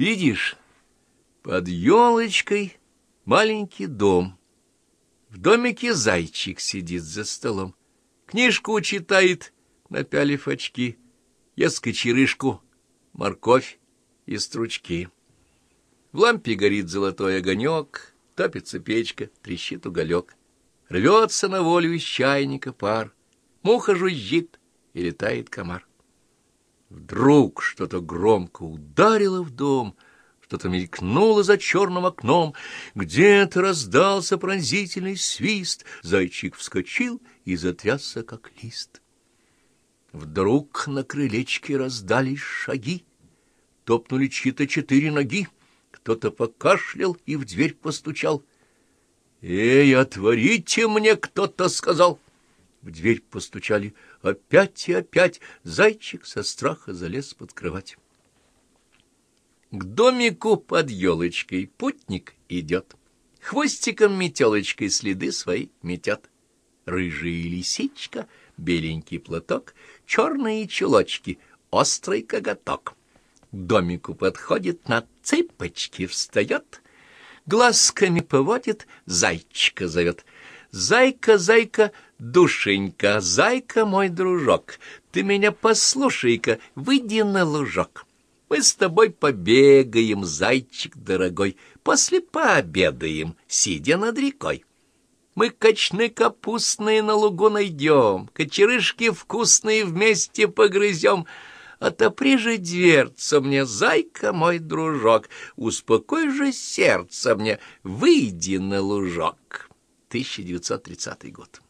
Видишь, под елочкой маленький дом. В домике зайчик сидит за столом. Книжку читает, напялив очки. Ест кочерышку, морковь и стручки. В лампе горит золотой огонек, топится печка, трещит уголек. Рвется на волю из чайника пар, муха жужжит и летает комар. Вдруг что-то громко ударило в дом, что-то мелькнуло за черным окном, где-то раздался пронзительный свист, зайчик вскочил и затрясся, как лист. Вдруг на крылечке раздались шаги, топнули чьи-то четыре ноги, кто-то покашлял и в дверь постучал. «Эй, отворите мне!» — кто-то сказал. В дверь постучали опять и опять. Зайчик со страха залез под кровать. К домику под елочкой путник идет. Хвостиком метелочкой следы свои метят. Рыжая лисичка, беленький платок, черные чулочки, острый коготок. К домику подходит, на цыпочки встает, глазками поводит, зайчика зовет. «Зайка, зайка, душенька, зайка мой дружок, ты меня послушай-ка, выйди на лужок. Мы с тобой побегаем, зайчик дорогой, после пообедаем, сидя над рекой. Мы качны капустные на лугу найдем, кочерышки вкусные вместе погрызем, Отопри же дверца мне, зайка мой дружок, успокой же сердце мне, выйди на лужок. 1930 год.